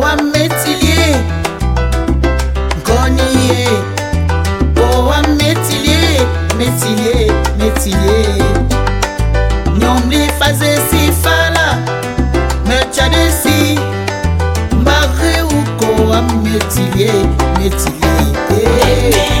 owametilie nkoniye owametilie metilie metilie nyomlifaze sifala mechadesi mbare uko wametilie metilie hey.